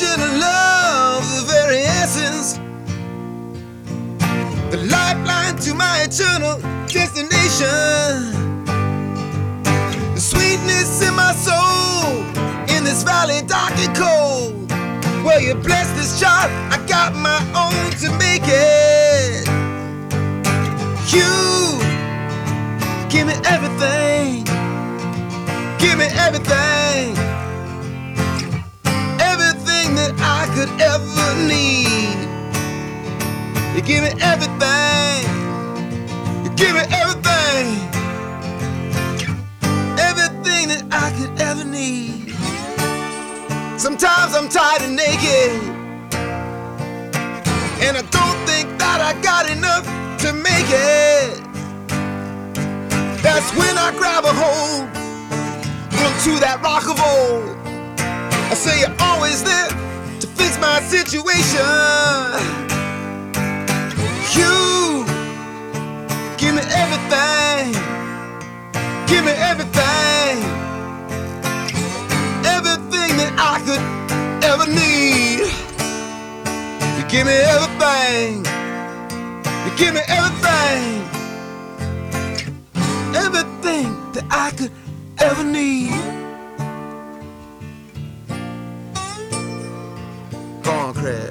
religion and love, the very essence, the lifeline to my eternal destination. The sweetness in my soul, in this valley dark and cold. Well, you bless this child, I got my own to make it. You give me everything, give me everything. Could ever need. You give me everything, you give me everything, everything that I could ever need. Sometimes I'm tired and naked, and I don't think that I got enough to make it. That's when I grab a hold onto that rock of old. I say you're always there to fix my situation. You give me everything, give me everything, everything that I could ever need. You give me everything, you give me everything, everything that I could ever need. Corn crab.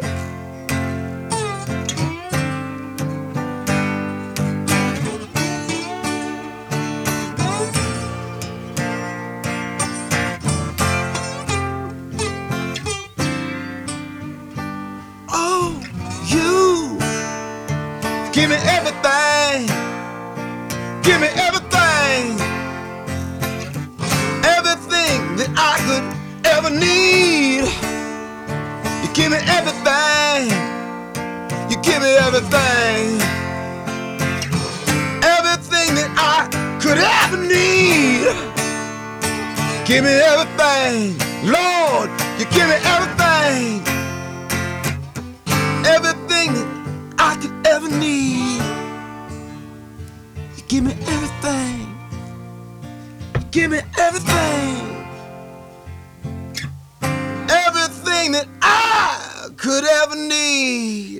Oh, you give me everything, give me everything, everything that I could ever need. You give me everything, everything that I could ever need. Give me everything, Lord, you give me everything everything that I could ever need. You give me everything. You give me everything. Everything that I could ever need.